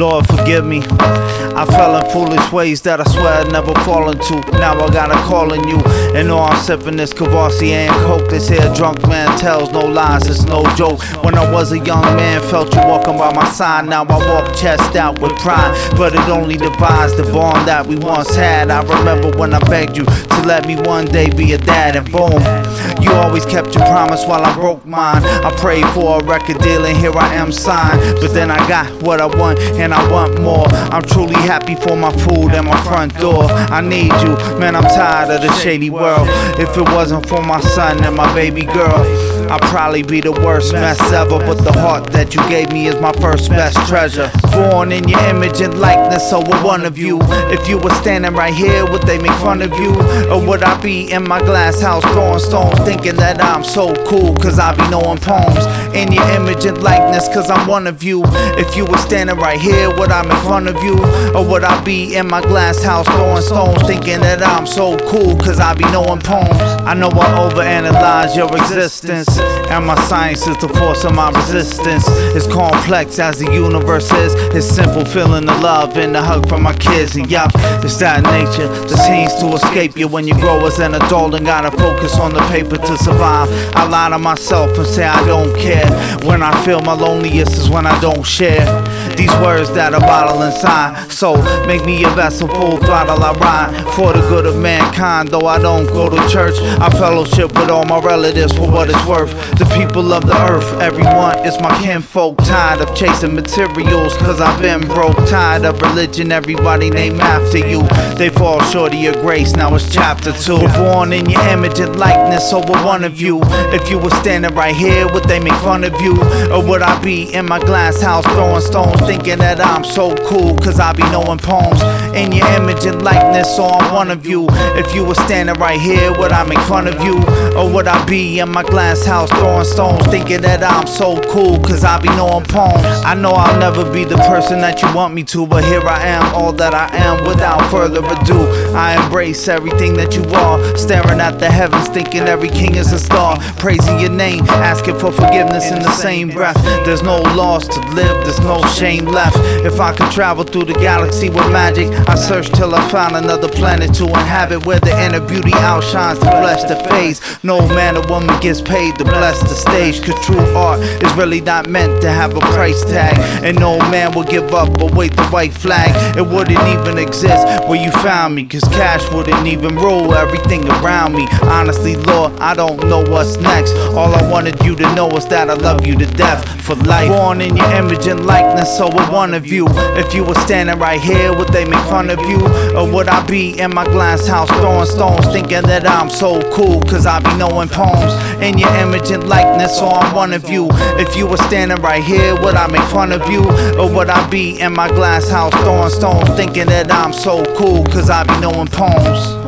Lord, forgive me. I fell in foolish ways that I swear I'd never fall into. Now I got a call on you. And all I'm sipping this Courvoisier and Coke. This here drunk man tells no lies, it's no joke. When I was a young man, felt you walking by my side. Now I walk chest out with pride. But it only divides the bond that we once had. I remember when I begged you to let me one day be a dad, and boom. You always kept your promise while I broke mine. I prayed for a record deal and here I am signed. But then I got what I want and I want more. I'm truly happy for my food and my front door. I need you, man. I'm tired of the shady world. If it wasn't for my son and my baby girl. I'd probably be the worst mess ever, but the heart that you gave me is my first best treasure. Born in your image and likeness, so we're one of you. If you were standing right here, would they make fun of you? Or would I be in my glass house throwing stones, thinking that I'm so cool, cause I be knowing poems? In your image and likeness, cause I'm one of you. If you were standing right here, would I make fun of you? Or would I be in my glass house throwing stones, thinking that I'm so cool, cause I be knowing poems? I know I overanalyze your existence. And my science is the force of my resistance. It's complex as the universe is. It's simple feeling the love and the hug from my kids. And yup, it's that nature that seems to escape you when you grow as an adult and gotta focus on the paper to survive. I lie to myself and say I don't care. When I feel my loneliest is when I don't share. These words that I bottle inside. So make me a vessel full throttle I ride for the good of mankind. Though I don't go to church, I fellowship with all my relatives for what it's worth. The people of the earth, everyone is my kinfolk. Tired of chasing materials, cause I've been broke. Tired of religion, everybody named after you. They fall short of your grace, now it's chapter two. Born in your image and likeness, so we're one of you. If you were standing right here, would they make fun of you? Or would I be in my glass house throwing stones, thinking that I'm so cool, cause I be knowing poems? In your image and likeness, so I'm one of you. If you were standing right here, would I make fun of you? Or would I be in my glass house throwing stones, thinking that I'm so cool, cause I be knowing poems. I know I'll never be the person that you want me to, but here I am, all that I am, without further ado. I embrace everything that you are, staring at the heavens, thinking every king is a star, praising your name, asking for forgiveness in the same breath. There's no loss to live, there's no shame left. If I could travel through the galaxy with magic, I search till I found another planet to inhabit where the inner beauty outshines the flesh that fades. No man or woman gets paid to bless the stage. Cause true art is really not meant to have a price tag. And no man will give up or wait the white flag. It wouldn't even exist where you found me. Cause cash wouldn't even rule everything around me. Honestly, Lord, I don't know what's next. All I wanted you to know is that I love you to death for life. Born in your image and likeness, so we're one of you. If you were standing right here, would they make fun of you? Or would I be in my glass house throwing stones, thinking that I'm so cool? Cause I be knowing poems in your image and likeness, so I'm one of you. If you were standing right here, would I make fun of you? Or would I be in my glass house throwing stones, thinking that I'm so cool? Cause I be knowing poems.